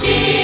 Jesus.